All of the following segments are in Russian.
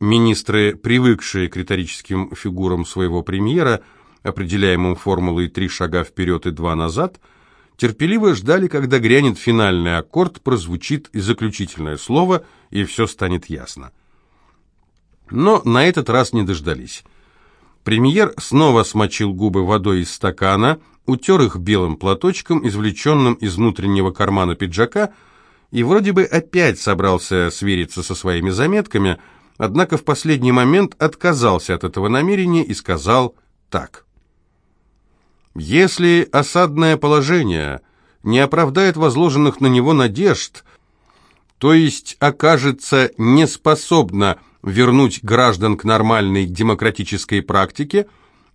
Министры, привыкшие к риторическим фигурам своего премьера, определяемым формулой «три шага вперед и два назад», терпеливо ждали, когда грянет финальный аккорд, прозвучит заключительное слово, и все станет ясно. Но на этот раз не дождались. Премьер снова смочил губы водой из стакана, утер их белым платочком, извлеченным из внутреннего кармана пиджака, и вроде бы опять собрался свериться со своими заметками, однако в последний момент отказался от этого намерения и сказал так. «Если осадное положение не оправдает возложенных на него надежд, то есть окажется неспособно вернуть граждан к нормальной демократической практике,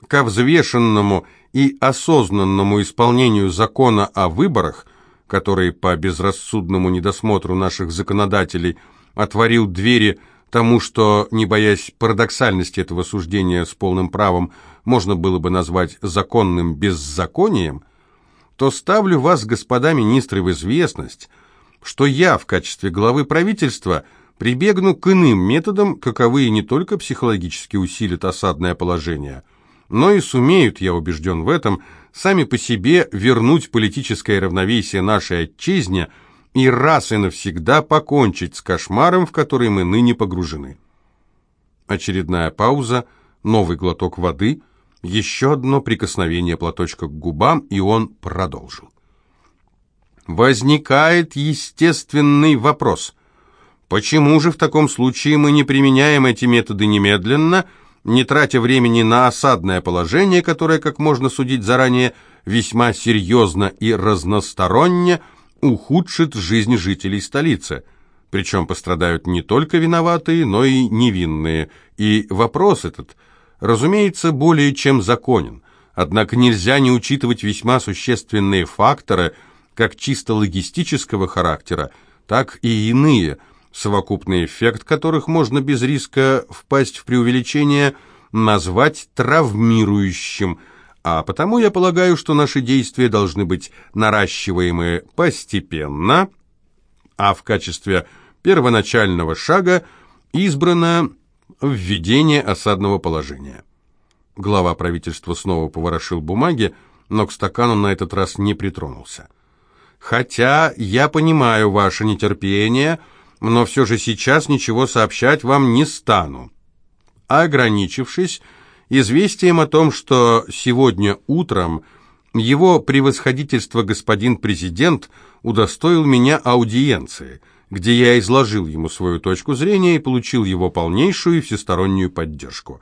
ко взвешенному и осознанному исполнению закона о выборах, который по безрассудному недосмотру наших законодателей отворил двери тому, что, не боясь парадоксальности этого суждения с полным правом, можно было бы назвать законным беззаконием, то ставлю вас, господа министры, в известность, что я в качестве главы правительства прибегну к иным методам, каковые не только психологически усилят осадное положение – но и сумеют, я убежден в этом, сами по себе вернуть политическое равновесие нашей отчизне и раз и навсегда покончить с кошмаром, в который мы ныне погружены. Очередная пауза, новый глоток воды, еще одно прикосновение платочка к губам, и он продолжил. Возникает естественный вопрос. Почему же в таком случае мы не применяем эти методы немедленно – не тратя времени на осадное положение, которое, как можно судить заранее, весьма серьезно и разносторонне ухудшит жизнь жителей столицы. Причем пострадают не только виноватые, но и невинные. И вопрос этот, разумеется, более чем законен. Однако нельзя не учитывать весьма существенные факторы, как чисто логистического характера, так и иные – совокупный эффект которых можно без риска впасть в преувеличение назвать травмирующим, а потому я полагаю, что наши действия должны быть наращиваемы постепенно, а в качестве первоначального шага избрано введение осадного положения. Глава правительства снова поворошил бумаги, но к стакану на этот раз не притронулся. «Хотя я понимаю ваше нетерпение», но все же сейчас ничего сообщать вам не стану. Ограничившись известием о том, что сегодня утром его превосходительство господин президент удостоил меня аудиенции, где я изложил ему свою точку зрения и получил его полнейшую и всестороннюю поддержку.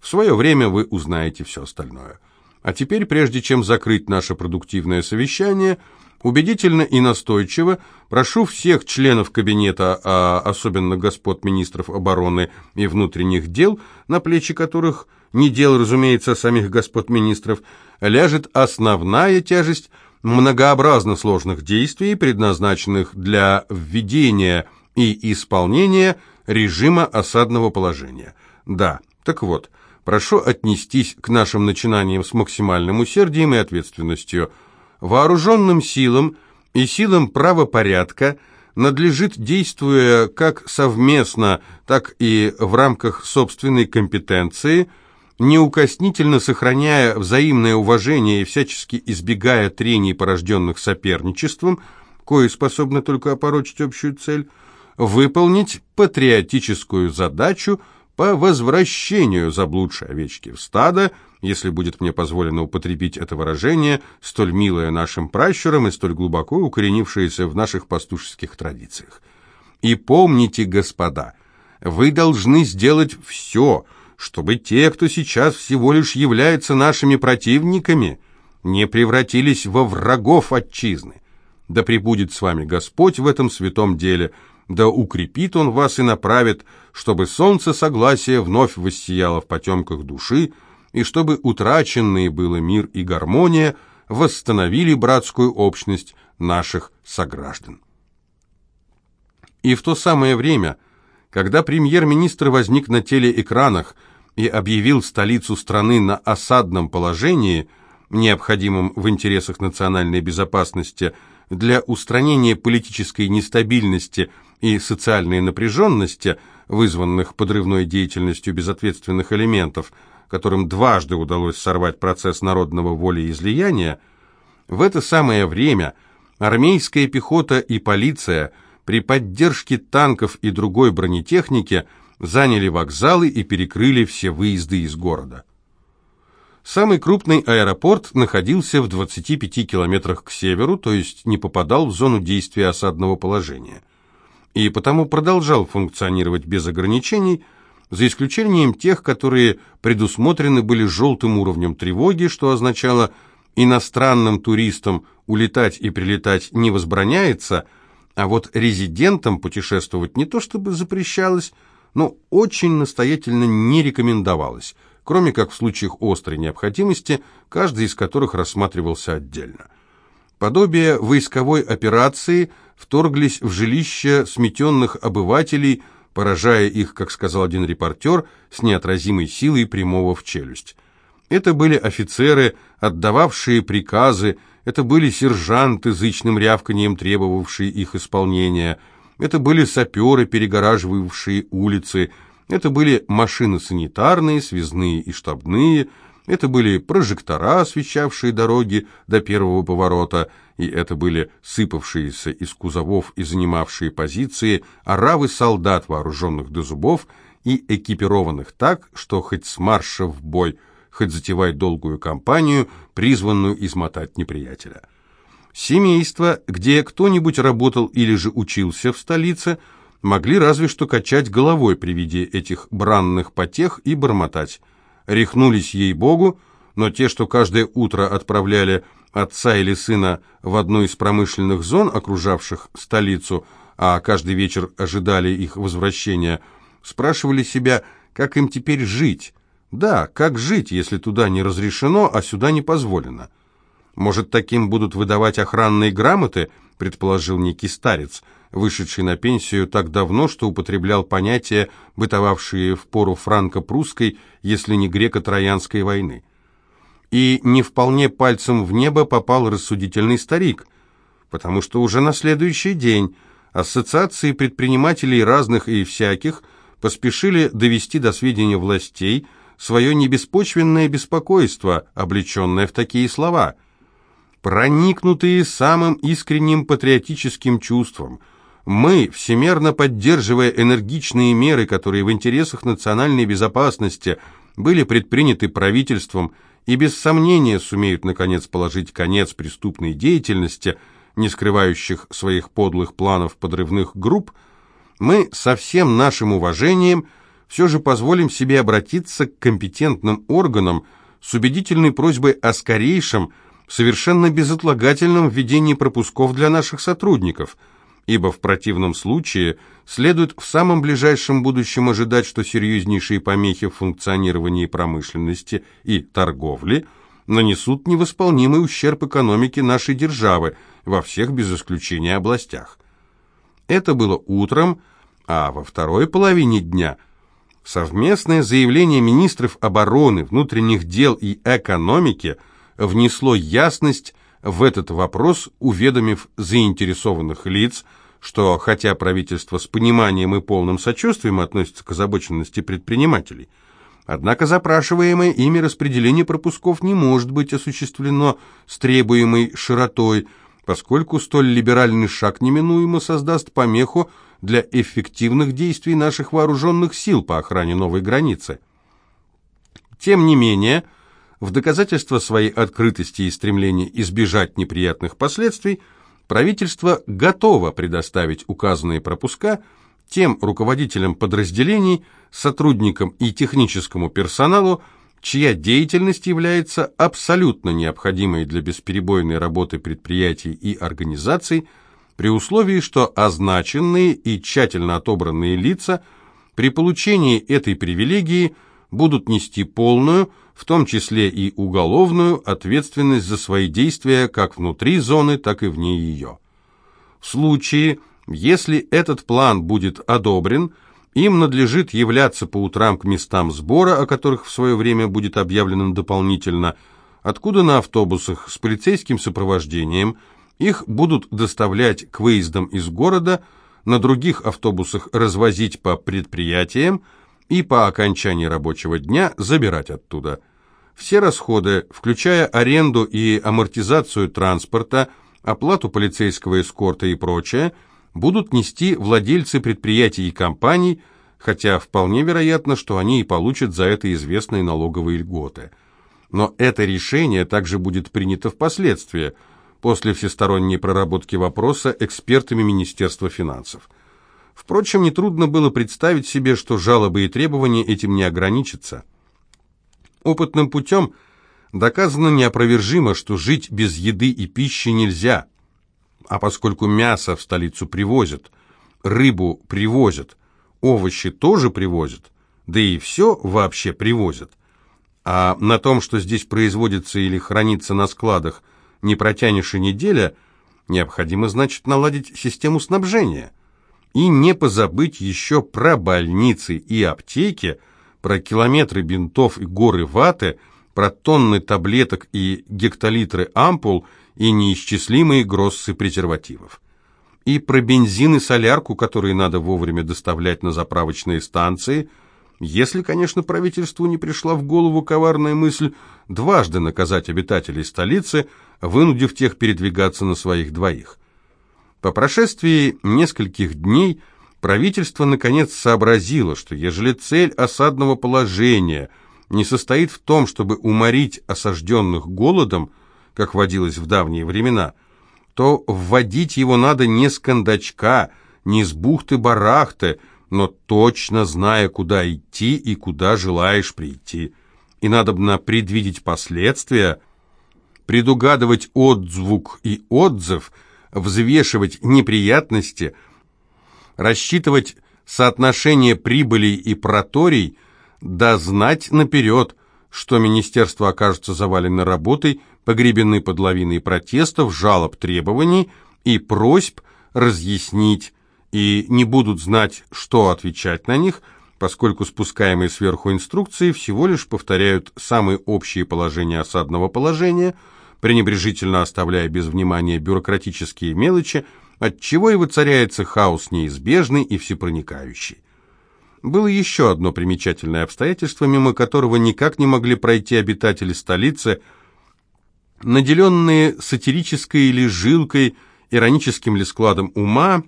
В свое время вы узнаете все остальное. А теперь, прежде чем закрыть наше продуктивное совещание, Убедительно и настойчиво прошу всех членов кабинета, а особенно господ министров обороны и внутренних дел, на плечи которых не дел, разумеется, самих господ министров, ляжет основная тяжесть многообразно сложных действий, предназначенных для введения и исполнения режима осадного положения. Да, так вот, прошу отнестись к нашим начинаниям с максимальным усердием и ответственностью – Вооруженным силам и силам правопорядка надлежит, действуя как совместно, так и в рамках собственной компетенции, неукоснительно сохраняя взаимное уважение и всячески избегая трений, порожденных соперничеством, кое способны только опорочить общую цель, выполнить патриотическую задачу по возвращению заблудшей овечки в стадо, если будет мне позволено употребить это выражение, столь милое нашим пращурам и столь глубоко укоренившееся в наших пастушеских традициях. И помните, господа, вы должны сделать все, чтобы те, кто сейчас всего лишь являются нашими противниками, не превратились во врагов отчизны. Да пребудет с вами Господь в этом святом деле, да укрепит Он вас и направит, чтобы солнце согласия вновь воссияло в потемках души, и чтобы утраченные было мир и гармония восстановили братскую общность наших сограждан. И в то самое время, когда премьер-министр возник на телеэкранах и объявил столицу страны на осадном положении, необходимом в интересах национальной безопасности, для устранения политической нестабильности и социальной напряженности, вызванных подрывной деятельностью безответственных элементов, которым дважды удалось сорвать процесс народного волеизлияния, в это самое время армейская пехота и полиция при поддержке танков и другой бронетехники заняли вокзалы и перекрыли все выезды из города. Самый крупный аэропорт находился в 25 километрах к северу, то есть не попадал в зону действия осадного положения. И потому продолжал функционировать без ограничений, за исключением тех, которые предусмотрены были желтым уровнем тревоги, что означало иностранным туристам улетать и прилетать не возбраняется, а вот резидентам путешествовать не то чтобы запрещалось, но очень настоятельно не рекомендовалось – кроме как в случаях острой необходимости, каждый из которых рассматривался отдельно. Подобие войсковой операции вторглись в жилища сметенных обывателей, поражая их, как сказал один репортер, с неотразимой силой прямого в челюсть. Это были офицеры, отдававшие приказы, это были сержанты, зычным рявканием требовавшие их исполнения, это были саперы, перегораживавшие улицы, это были машины санитарные, связные и штабные, это были прожектора, освещавшие дороги до первого поворота, и это были сыпавшиеся из кузовов и занимавшие позиции оравы солдат, вооруженных до зубов и экипированных так, что хоть с марша в бой, хоть затевать долгую кампанию, призванную измотать неприятеля. Семейство, где кто-нибудь работал или же учился в столице – могли разве что качать головой при виде этих бранных потех и бормотать. Рехнулись ей-богу, но те, что каждое утро отправляли отца или сына в одну из промышленных зон, окружавших столицу, а каждый вечер ожидали их возвращения, спрашивали себя, как им теперь жить. Да, как жить, если туда не разрешено, а сюда не позволено? Может, таким будут выдавать охранные грамоты, предположил некий старец – вышедший на пенсию так давно, что употреблял понятия, бытовавшие в пору франко-прусской, если не греко-троянской войны. И не вполне пальцем в небо попал рассудительный старик, потому что уже на следующий день ассоциации предпринимателей разных и всяких поспешили довести до сведения властей свое небеспочвенное беспокойство, облеченное в такие слова – проникнутые самым искренним патриотическим чувством, мы, всемерно поддерживая энергичные меры, которые в интересах национальной безопасности были предприняты правительством и без сомнения сумеют, наконец, положить конец преступной деятельности, не скрывающих своих подлых планов подрывных групп, мы со всем нашим уважением все же позволим себе обратиться к компетентным органам с убедительной просьбой о скорейшем, совершенно безотлагательном введении пропусков для наших сотрудников – ибо в противном случае следует в самом ближайшем будущем ожидать, что серьезнейшие помехи в функционировании промышленности и торговли нанесут невосполнимый ущерб экономике нашей державы во всех без исключения областях. Это было утром, а во второй половине дня совместное заявление министров обороны, внутренних дел и экономики внесло ясность в этот вопрос, уведомив заинтересованных лиц, что хотя правительство с пониманием и полным сочувствием относится к озабоченности предпринимателей, однако запрашиваемое ими распределение пропусков не может быть осуществлено с требуемой широтой, поскольку столь либеральный шаг неминуемо создаст помеху для эффективных действий наших вооруженных сил по охране новой границы. Тем не менее, в доказательство своей открытости и стремления избежать неприятных последствий, правительство готово предоставить указанные пропуска тем руководителям подразделений, сотрудникам и техническому персоналу, чья деятельность является абсолютно необходимой для бесперебойной работы предприятий и организаций, при условии, что означенные и тщательно отобранные лица при получении этой привилегии будут нести полную, в том числе и уголовную, ответственность за свои действия как внутри зоны, так и вне ее. В случае, если этот план будет одобрен, им надлежит являться по утрам к местам сбора, о которых в свое время будет объявлено дополнительно, откуда на автобусах с полицейским сопровождением Их будут доставлять к выездам из города, на других автобусах развозить по предприятиям и по окончании рабочего дня забирать оттуда. Все расходы, включая аренду и амортизацию транспорта, оплату полицейского эскорта и прочее, будут нести владельцы предприятий и компаний, хотя вполне вероятно, что они и получат за это известные налоговые льготы. Но это решение также будет принято впоследствии, после всесторонней проработки вопроса экспертами Министерства финансов. Впрочем, нетрудно было представить себе, что жалобы и требования этим не ограничатся. Опытным путем доказано неопровержимо, что жить без еды и пищи нельзя. А поскольку мясо в столицу привозят, рыбу привозят, овощи тоже привозят, да и все вообще привозят, а на том, что здесь производится или хранится на складах, не протянешь и неделя, необходимо, значит, наладить систему снабжения. И не позабыть еще про больницы и аптеки, про километры бинтов и горы ваты, про тонны таблеток и гектолитры ампул и неисчислимые гроссы презервативов и про бензин и солярку, которые надо вовремя доставлять на заправочные станции, если, конечно, правительству не пришла в голову коварная мысль дважды наказать обитателей столицы, вынудив тех передвигаться на своих двоих. По прошествии нескольких дней правительство наконец сообразило, что ежели цель осадного положения не состоит в том, чтобы уморить осажденных голодом, как водилось в давние времена – то вводить его надо не с кондачка, не с бухты-барахты, но точно зная, куда идти и куда желаешь прийти. И надобно предвидеть последствия, предугадывать отзвук и отзыв, взвешивать неприятности, рассчитывать соотношение прибылей и проторий, да знать наперед, что министерство окажется завалено работой, погребены под лавиной протестов, жалоб, требований и просьб разъяснить, и не будут знать, что отвечать на них, поскольку спускаемые сверху инструкции всего лишь повторяют самые общие положения осадного положения, пренебрежительно оставляя без внимания бюрократические мелочи, отчего и воцаряется хаос неизбежный и всепроникающий. Было еще одно примечательное обстоятельство, мимо которого никак не могли пройти обитатели столицы – наделенные сатирической или жилкой, ироническим ли складом ума,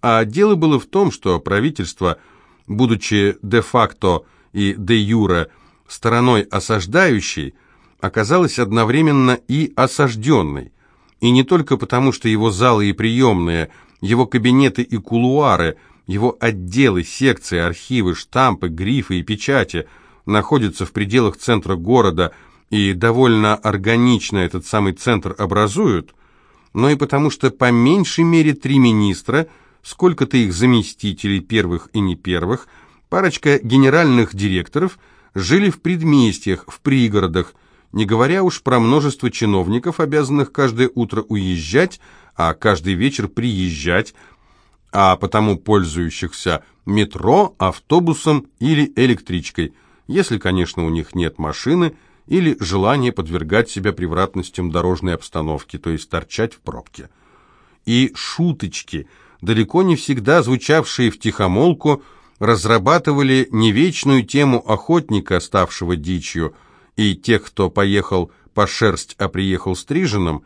а дело было в том, что правительство, будучи де-факто и де-юре стороной осаждающей, оказалось одновременно и осажденной, и не только потому, что его залы и приемные, его кабинеты и кулуары, его отделы, секции, архивы, штампы, грифы и печати находятся в пределах центра города – и довольно органично этот самый центр образуют, но и потому что по меньшей мере три министра, сколько-то их заместителей первых и не первых, парочка генеральных директоров жили в предместьях, в пригородах, не говоря уж про множество чиновников, обязанных каждое утро уезжать, а каждый вечер приезжать, а потому пользующихся метро, автобусом или электричкой, если, конечно, у них нет машины – или желание подвергать себя превратностям дорожной обстановки, то есть торчать в пробке. И шуточки, далеко не всегда звучавшие в тихомолку, разрабатывали не вечную тему охотника, ставшего дичью, и тех, кто поехал по шерсть, а приехал стриженным,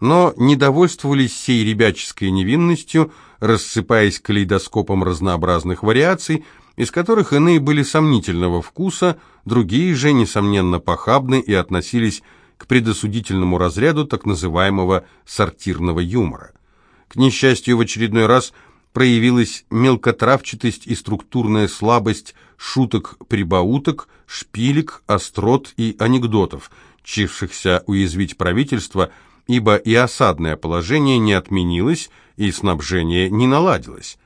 но недовольствовались сей ребяческой невинностью, рассыпаясь калейдоскопом разнообразных вариаций, из которых иные были сомнительного вкуса, другие же, несомненно, похабны и относились к предосудительному разряду так называемого сортирного юмора. К несчастью, в очередной раз проявилась мелкотравчатость и структурная слабость шуток-прибауток, шпилек, острот и анекдотов, чившихся уязвить правительство, ибо и осадное положение не отменилось, и снабжение не наладилось.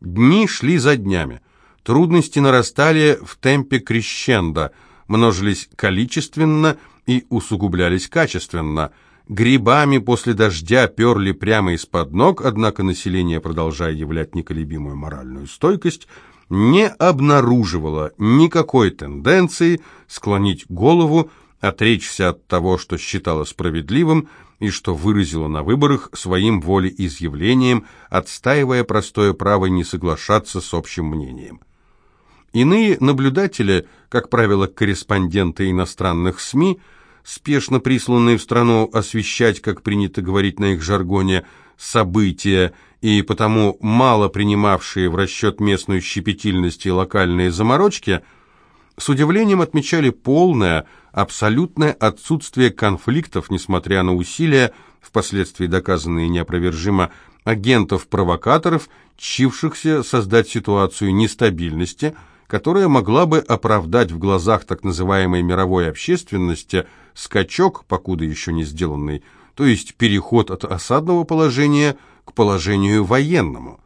Дни шли за днями. Трудности нарастали в темпе крещендо, множились количественно и усугублялись качественно. Грибами после дождя перли прямо из-под ног, однако население, продолжая являть неколебимую моральную стойкость, не обнаруживало никакой тенденции склонить голову, отречься от того, что считало справедливым, и что выразила на выборах своим волеизъявлением, отстаивая простое право не соглашаться с общим мнением. Иные наблюдатели, как правило, корреспонденты иностранных СМИ, спешно присланные в страну освещать, как принято говорить на их жаргоне, события, и потому мало принимавшие в расчет местную щепетильность и локальные заморочки, с удивлением отмечали полное, абсолютное отсутствие конфликтов, несмотря на усилия, впоследствии доказанные неопровержимо, агентов-провокаторов, чившихся создать ситуацию нестабильности, которая могла бы оправдать в глазах так называемой мировой общественности скачок, покуда еще не сделанный, то есть переход от осадного положения к положению военному.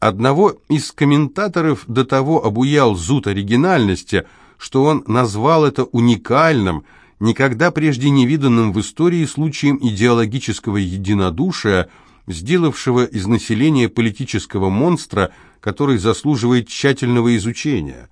Одного из комментаторов до того обуял зуд оригинальности, что он назвал это уникальным, никогда прежде не виданным в истории случаем идеологического единодушия, сделавшего из населения политического монстра, который заслуживает тщательного изучения.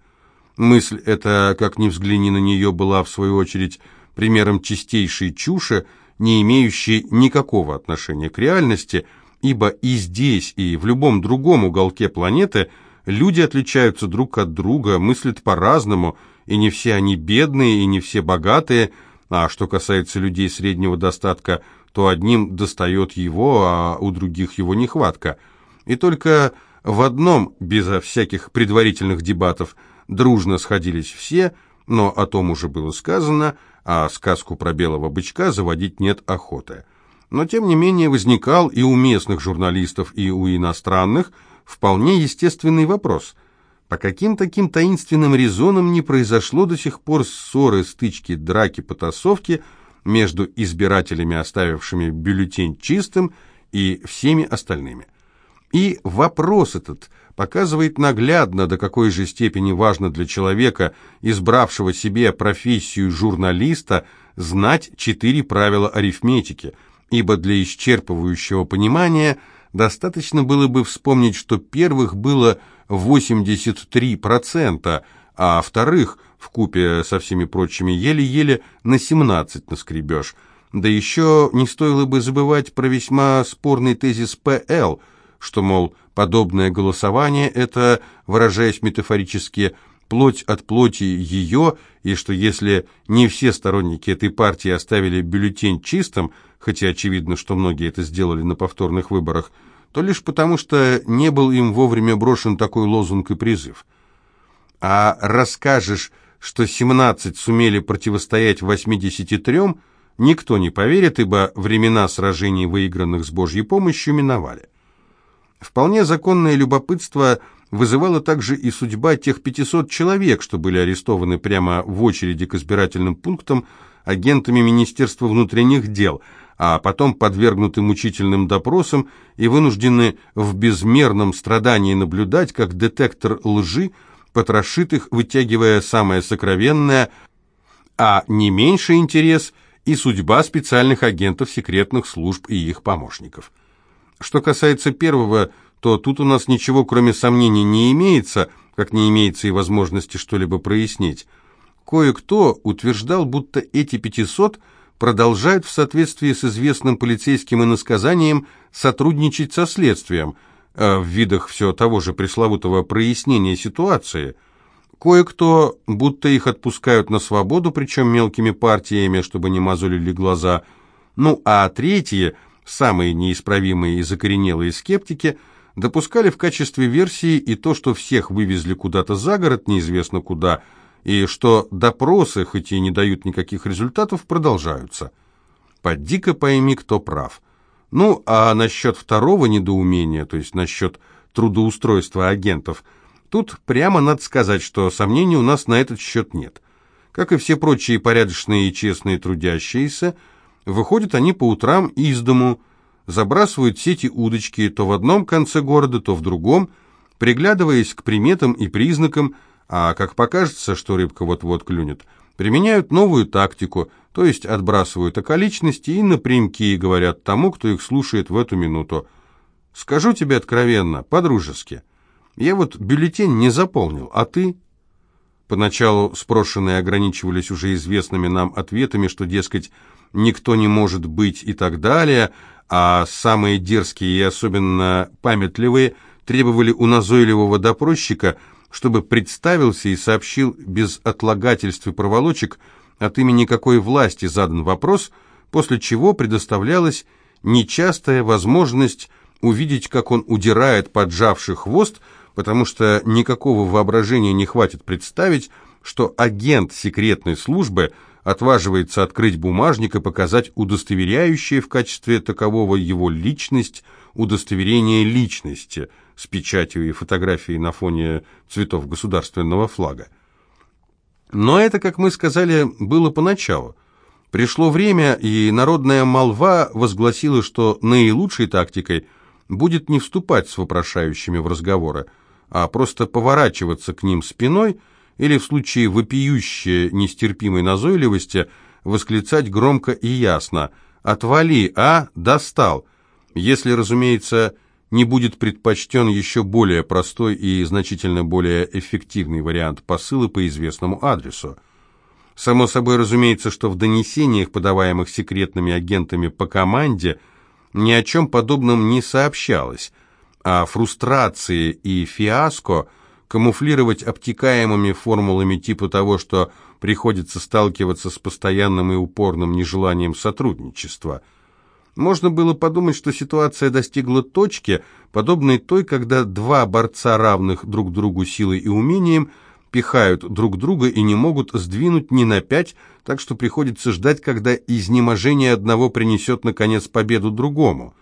Мысль эта, как ни взгляни на нее, была, в свою очередь, примером чистейшей чуши, не имеющей никакого отношения к реальности, ибо и здесь, и в любом другом уголке планеты люди отличаются друг от друга, мыслят по-разному, и не все они бедные, и не все богатые, а что касается людей среднего достатка, то одним достает его, а у других его нехватка. И только в одном, безо всяких предварительных дебатов, дружно сходились все, но о том уже было сказано – а сказку про белого бычка заводить нет охоты. Но, тем не менее, возникал и у местных журналистов, и у иностранных вполне естественный вопрос. По каким таким таинственным резонам не произошло до сих пор ссоры, стычки, драки, потасовки между избирателями, оставившими бюллетень чистым, и всеми остальными? И вопрос этот показывает наглядно, до какой же степени важно для человека, избравшего себе профессию журналиста, знать четыре правила арифметики, ибо для исчерпывающего понимания достаточно было бы вспомнить, что первых было 83%, а вторых, в купе со всеми прочими, еле-еле на 17 наскребешь. Да еще не стоило бы забывать про весьма спорный тезис ПЛ – что, мол, подобное голосование – это, выражаясь метафорически, плоть от плоти ее, и что если не все сторонники этой партии оставили бюллетень чистым, хотя очевидно, что многие это сделали на повторных выборах, то лишь потому, что не был им вовремя брошен такой лозунг и призыв. А расскажешь, что 17 сумели противостоять 83, никто не поверит, ибо времена сражений, выигранных с Божьей помощью, миновали. Вполне законное любопытство вызывало также и судьба тех 500 человек, что были арестованы прямо в очереди к избирательным пунктам агентами Министерства внутренних дел, а потом подвергнуты мучительным допросам и вынуждены в безмерном страдании наблюдать, как детектор лжи потрошит их, вытягивая самое сокровенное, а не меньший интерес и судьба специальных агентов секретных служб и их помощников. Что касается первого, то тут у нас ничего, кроме сомнений, не имеется, как не имеется и возможности что-либо прояснить. Кое-кто утверждал, будто эти 500 продолжают в соответствии с известным полицейским иносказанием сотрудничать со следствием, а в видах все того же пресловутого прояснения ситуации. Кое-кто, будто их отпускают на свободу, причем мелкими партиями, чтобы не мозолили глаза. Ну, а третьи – самые неисправимые и закоренелые скептики допускали в качестве версии и то, что всех вывезли куда-то за город, неизвестно куда, и что допросы, хоть и не дают никаких результатов, продолжаются. Поди-ка пойми, кто прав. Ну, а насчет второго недоумения, то есть насчет трудоустройства агентов, тут прямо надо сказать, что сомнений у нас на этот счет нет. Как и все прочие порядочные и честные трудящиеся, Выходят они по утрам из дому, забрасывают сети удочки то в одном конце города, то в другом, приглядываясь к приметам и признакам, а как покажется, что рыбка вот-вот клюнет, применяют новую тактику, то есть отбрасывают околичности и напрямки говорят тому, кто их слушает в эту минуту. Скажу тебе откровенно, по-дружески. Я вот бюллетень не заполнил, а ты... Поначалу спрошенные ограничивались уже известными нам ответами, что, дескать, «никто не может быть» и так далее, а самые дерзкие и особенно памятливые требовали у назойливого допросчика, чтобы представился и сообщил без отлагательств и проволочек, от имени какой власти задан вопрос, после чего предоставлялась нечастая возможность увидеть, как он удирает, поджавший хвост, потому что никакого воображения не хватит представить, что агент секретной службы отваживается открыть бумажник и показать удостоверяющее в качестве такового его личность, удостоверение личности с печатью и фотографией на фоне цветов государственного флага. Но это, как мы сказали, было поначалу. Пришло время, и народная молва возгласила, что наилучшей тактикой будет не вступать с вопрошающими в разговоры, а просто поворачиваться к ним спиной или в случае вопиющей нестерпимой назойливости восклицать громко и ясно «Отвали, а! Достал!» Если, разумеется, не будет предпочтен еще более простой и значительно более эффективный вариант посыла по известному адресу. Само собой разумеется, что в донесениях, подаваемых секретными агентами по команде, ни о чем подобном не сообщалось, а фрустрации и фиаско камуфлировать обтекаемыми формулами типа того, что приходится сталкиваться с постоянным и упорным нежеланием сотрудничества – можно было подумать, что ситуация достигла точки, подобной той, когда два борца, равных друг другу силой и умением, пихают друг друга и не могут сдвинуть ни на пять, так что приходится ждать, когда изнеможение одного принесет, наконец, победу другому.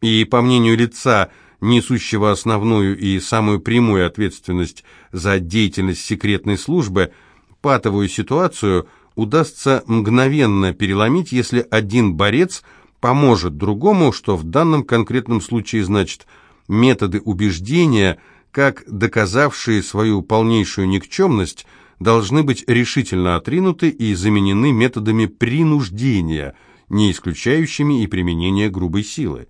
И, по мнению лица, несущего основную и самую прямую ответственность за деятельность секретной службы, патовую ситуацию удастся мгновенно переломить, если один борец – поможет другому, что в данном конкретном случае значит методы убеждения, как доказавшие свою полнейшую никчемность, должны быть решительно отринуты и заменены методами принуждения, не исключающими и применение грубой силы.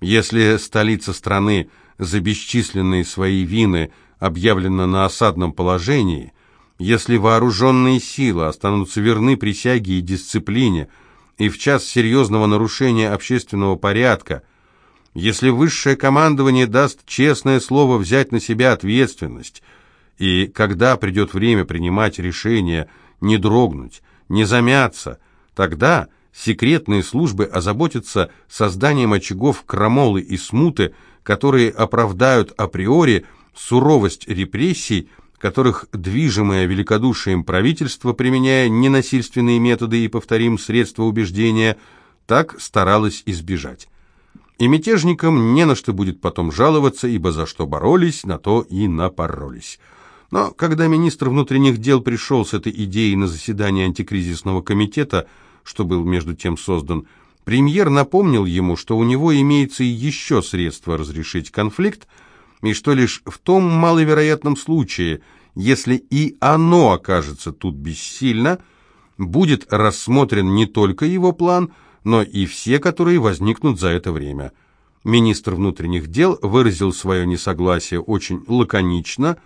Если столица страны за бесчисленные свои вины объявлена на осадном положении, если вооруженные силы останутся верны присяге и дисциплине – и в час серьезного нарушения общественного порядка, если высшее командование даст честное слово взять на себя ответственность, и когда придет время принимать решения, не дрогнуть, не замяться, тогда секретные службы озаботятся созданием очагов крамолы и смуты, которые оправдают априори суровость репрессий, которых движимое великодушием правительство, применяя ненасильственные методы и, повторим, средства убеждения, так старалось избежать. И мятежникам не на что будет потом жаловаться, ибо за что боролись, на то и напоролись. Но когда министр внутренних дел пришел с этой идеей на заседание антикризисного комитета, что был между тем создан, премьер напомнил ему, что у него имеется и еще средство разрешить конфликт, и что лишь в том маловероятном случае, если и оно окажется тут бессильно, будет рассмотрен не только его план, но и все, которые возникнут за это время. Министр внутренних дел выразил свое несогласие очень лаконично,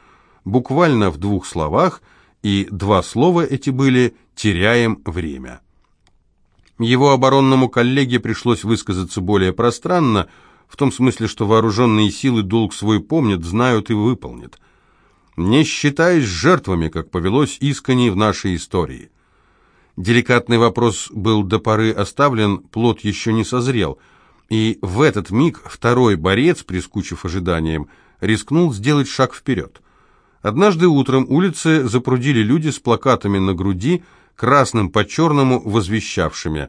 буквально в двух словах, и два слова эти были «теряем время». Его оборонному коллеге пришлось высказаться более пространно, в том смысле, что вооруженные силы долг свой помнят, знают и выполнят. Не считаясь жертвами, как повелось искренне в нашей истории. Деликатный вопрос был до поры оставлен, плод еще не созрел, и в этот миг второй борец, прискучив ожиданием, рискнул сделать шаг вперед. Однажды утром улицы запрудили люди с плакатами на груди, красным по черному, возвещавшими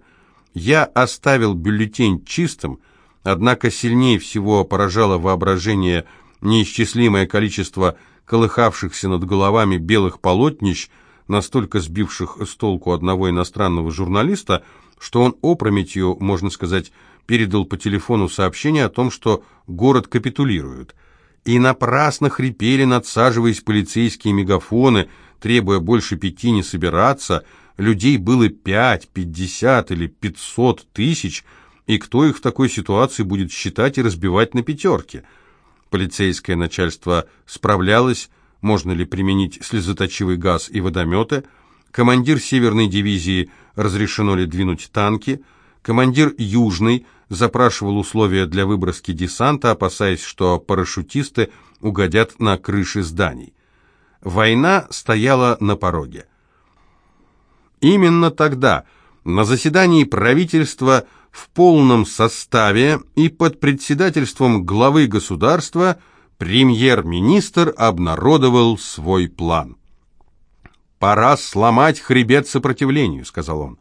«Я оставил бюллетень чистым», Однако сильнее всего поражало воображение неисчислимое количество колыхавшихся над головами белых полотнищ, настолько сбивших с толку одного иностранного журналиста, что он опрометью, можно сказать, передал по телефону сообщение о том, что город капитулирует. И напрасно хрипели, надсаживаясь полицейские мегафоны, требуя больше пяти не собираться, людей было пять, пятьдесят или пятьсот тысяч – и кто их в такой ситуации будет считать и разбивать на пятерки? Полицейское начальство справлялось, можно ли применить слезоточивый газ и водометы. командир Северной дивизии разрешено ли двинуть танки, командир Южной запрашивал условия для выброски десанта, опасаясь, что парашютисты угодят на крыши зданий. Война стояла на пороге. Именно тогда, на заседании правительства в полном составе и под председательством главы государства, премьер-министр обнародовал свой план. «Пора сломать хребет сопротивлению», — сказал он.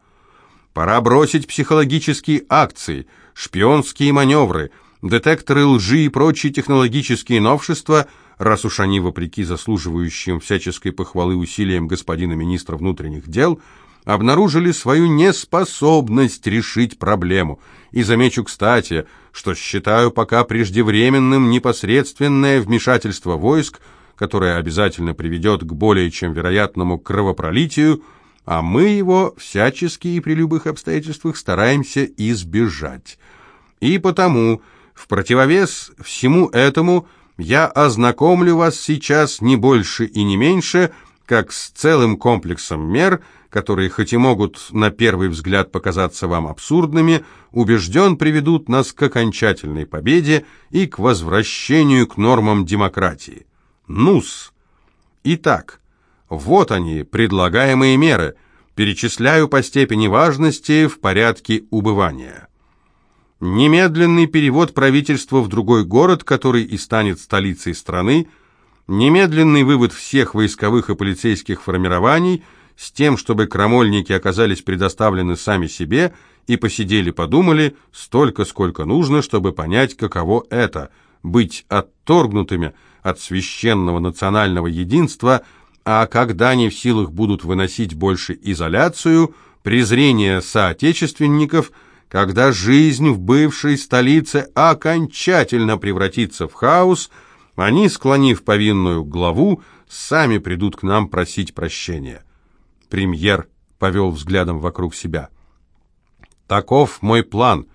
«Пора бросить психологические акции, шпионские маневры, детекторы лжи и прочие технологические новшества, раз уж они, вопреки заслуживающим всяческой похвалы усилиям господина министра внутренних дел, обнаружили свою неспособность решить проблему. И замечу, кстати, что считаю пока преждевременным непосредственное вмешательство войск которое обязательно приведет к более чем вероятному кровопролитию, а мы его всячески и при любых обстоятельствах стараемся избежать. И потому, в противовес всему этому, я ознакомлю вас сейчас не больше и не меньше, как с целым комплексом мер, которые хоть и могут на первый взгляд показаться вам абсурдными, убежден приведут нас к окончательной победе и к возвращению к нормам демократии. НУС. Итак, вот они, предлагаемые меры. Перечисляю по степени важности в порядке убывания. Немедленный перевод правительства в другой город, который и станет столицей страны, немедленный вывод всех войсковых и полицейских формирований с тем, чтобы крамольники оказались предоставлены сами себе и посидели-подумали столько, сколько нужно, чтобы понять, каково это – быть отторгнутыми – от священного национального единства, а когда не в силах будут выносить больше изоляцию, презрение соотечественников, когда жизнь в бывшей столице окончательно превратится в хаос, они, склонив повинную главу, сами придут к нам просить прощения. Премьер повел взглядом вокруг себя. «Таков мой план.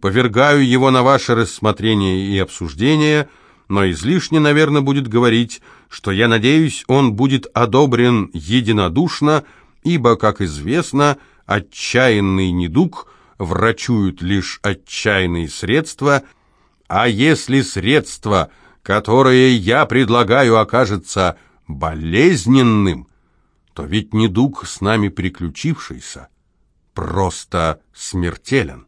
Повергаю его на ваше рассмотрение и обсуждение», но излишне, наверное, будет говорить, что я надеюсь, он будет одобрен единодушно, ибо, как известно, отчаянный недуг врачуют лишь отчаянные средства, а если средство, которое я предлагаю, окажется болезненным, то ведь недуг с нами приключившийся просто смертелен.